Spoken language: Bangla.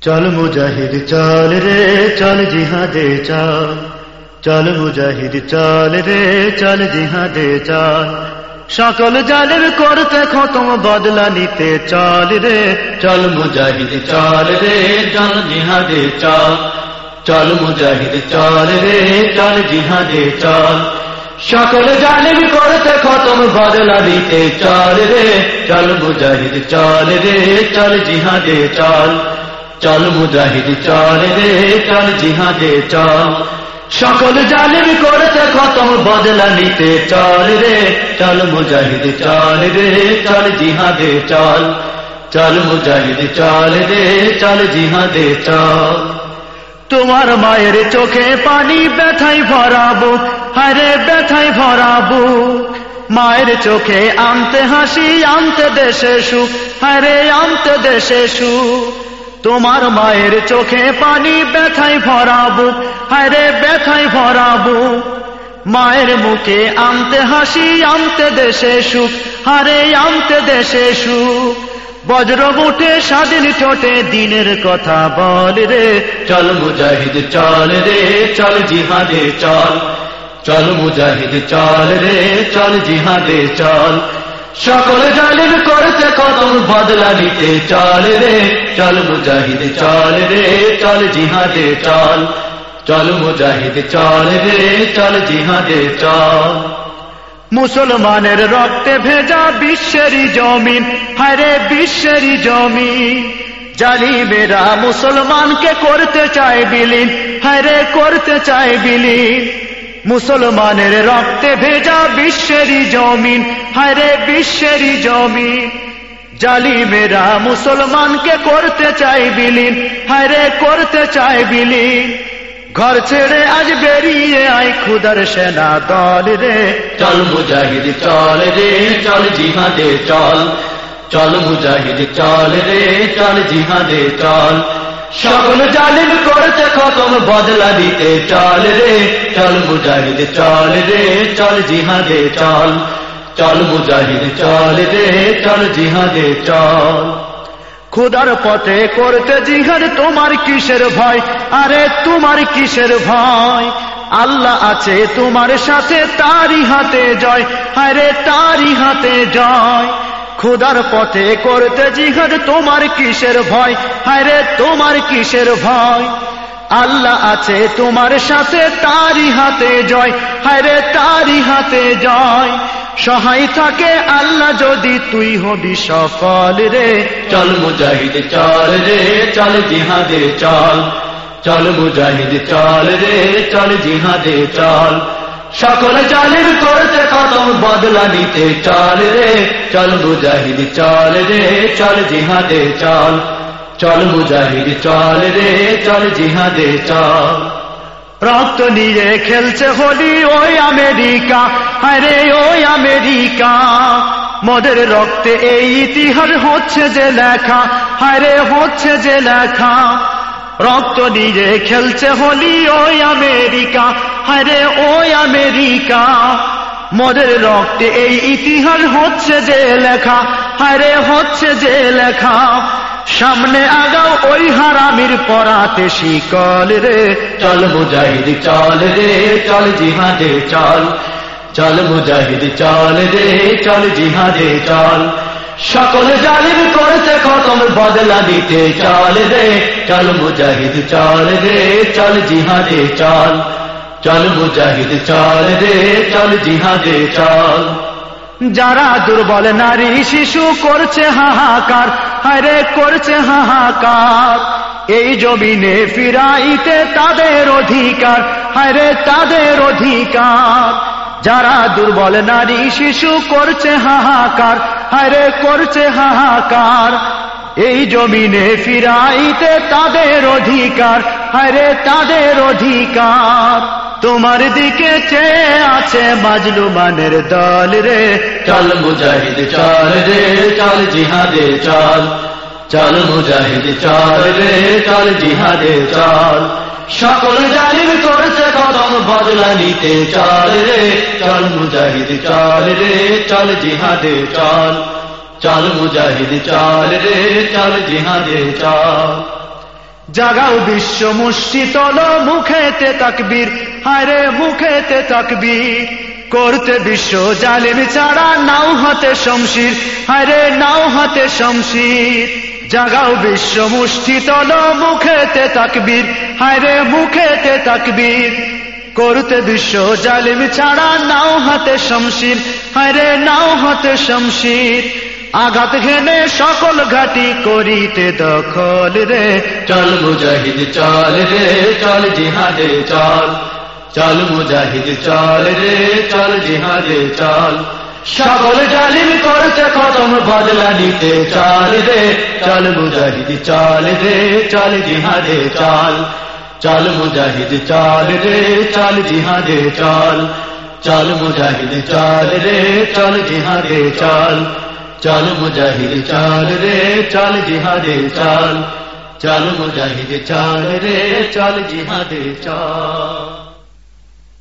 চল মুজাহিদ, চল রে, চল জিহাদে চল। চল মুজাহিদ, চল রে, চল জিহাদে চল। সকল জালের করতে খতম, বদলা নিতে চল রে। চল মুজাহিদ, চল রে, চল জিহাদে চল। চল মুজাহিদ, চল রে, চল জিহাদে চল। সকল জালিম করতে খতম, বদলা দিতে চল রে। চল মুজাহিদ, চল রে, চল জিহাদে চল। চল মুজাহিদ, চল রে, চল জিহাদে, চল। সকল জালিম করতে খতম বদলা নিতে। চল রে, চল মুজাহিদ, চল রে, চল জিহাদে, চল। চল মুজাহিদ, চল রে, চল জিহাদে, চল। তোমার মায়ের চোখে পানি ব্যথাই ভরাবো, হারে ব্যথাই ভরাবো। মায়ের চোখে আনতে হাসি, আনতে দেশে সুখ, হারে আনতে দেশে সুখ। তোমার মায়ের চোখে পানি ব্যথাই ভরাবো হারে ব্যথাই ভরাবো। মায়ের মুখে আনতে হাসি, আনতে দেশে সুখ, হারে আনতে দেশে সুখ। বজ্র মুঠে স্বাধীন ঠোঁটে দিনের কথা বল রে, চল মুজাহিদ, চল রে, চল জিহাদে চল। চল মুজাহিদ, চল রে, চল জিহাদে চল। সকল জালিম করতে কদম বদলা নিতে। চল রে, চল মুজাহিদ, চল রে, চল জিহাদে, চল। চল মুজাহিদ, চল রে, চল জিহাদে, চল। মুসলমানের রক্তে ভেজা বিশ্বেরই জমিন হারে বিশ্বেরই জমিন। জালিমেরা মুসলমানকে করতে চায় বিলীন হারে করতে চায় বিলীন। মুসলমানের রক্তে ভেজা বিশ্বেরই জমিন। হারে বিশ্বেরই জমিন। জালিমেরা মুসলমানকে করতে চায় বিলীন। হারে করতে চাই বিলীন। ঘর ছেড়ে আজ বেরিয়ে আয় খুদার সেনা দল রে। চল মুজাহিদ, চল রে, চল জিহাদে চল। চল মুজাহিদ, চল রে, চল জিহাদে চল। সকল জালিম করতে খতম বদলা দিতে চল রে, চল মুজাহিদ, চল রে, চল জিহাদে চল। চল মুজাহিদ, চল রে, চল জিহাদে চল। খুদার পথে করতে জিহাদ তোমার কিসের ভয়? আরে তোমার কিসের ভয়? আল্লাহ আছে তোমার সাথে তারি হাতে জয়। আরে তারি হাতে জয়। খুদার পথে করতে জিহাদ তোমার কিসের ভয়? হায় রে, তোমার কিসের ভয়? আল্লাহ আছে তোমার সাথে তারি হাতে জয়। হায় রে তারি হাতে জয়। সহায় থাকে আল্লাহ যদি তুই হবি সফল রে। চল মুজাহিদ, চল রে, চল জিহাদে চল। চল মুজাহিদ, চল রে, চল জিহাদে চল। সকল জালিম করতে কদম বদলা নিতে। চল রে, চল মুজাহিদ, চল রে, চল জিহাদে চল। চল মুজাহিদ, চল রে, চল জিহাদে চল। রক্ত নিয়ে খেলছে হোলি, ওই আমেরিকা। আরে, ওই আমেরিকা। মদের রক্তে এই ইতিহাস হচ্ছে যে লেখা। হারে হচ্ছে যে লেখা। রক্ত নিয়ে খেলছে হোলি, ওই আমেরিকা। হারে ওই আমেরিকা, মদের রক্তে এই ইতিহাস হচ্ছে যে লেখা। হারে হচ্ছে যে লেখা। সামনে আগাও ওই হারামির পরাতে শিকল রে। চল মুজাহিদ, চল রে, চল জিহাদে চল। চল মুজাহিদ, চল রে, চল জিহাদে চল। সকল জালিম করতে খতম বদলা দিতে। চল রে, চল মুজাহিদ, চল রে, চল জিহাদে চল। চল মুজাহিদ, চল রে, চল জিহাদে, চল। যারা দুর্বল নারী শিশু করছে হাহাকার হারে করছে হাহাকার। এই জমিনে ফিরাইতে তাদের অধিকার হারে তাদের অধিকার। যারা দুর্বল নারী শিশু করছে হাহাকার হারে করছে হাহাকার। এই জমিনে ফিরাইতে তাদের অধিকার হারে তাদের অধিকার। তোমার দিকে চেয়ে আছে মাজলুমানের দল রে। চল মুজাহিদ, চল রে, চল জিহাদে, চল। চল মুজাহিদ, চল রে, চল জিহাদে, চল। সকল জালিম করছে কদম বদলা নিতে, চল রে, চল মুজাহিদ, চল রে, চল জিহাদে, চল। চল মুজাহিদ, চল রে, চল জিহাদে, চল। জাগাও বিশ্ব তল মুখেতে তাকবীর। হায়রে মুখেতে তাকবীর। করতে বিশ্ব জালিম ছাড়া নাও হাতে শমশির। হায়রে নাও হাতে শমশির। জাগাও বিশ্ব মুষ্টি তল মুখেতে তাকবীর। হায়রে মুখেতে তাকবীর। করতে বিশ্ব জালিম ছাড়া নাও হাতে শমশির। হায়রে নাও হাতে শমশির। আঘাত ঘেনে সকল ঘাটি করিতে দখল রে। চল মুজাহিদ চল রে চল জিহাদে চল। চল মুজাহিদ চল রে চল জিহাদে চল। সকল জালিম করতে খতম বদলা নিতে চল রে। চল মুজাহিদ চল রে চল জিহাদে চল। চল মুজাহিদ চল রে চল জিহাদে চল। চল মুজাহিদ চল রে চল জিহাদে চল। চল মুজাহিদ চল রে চল জিহাদে চল চল মুজাহিদ চল রে চল জিহাদে চল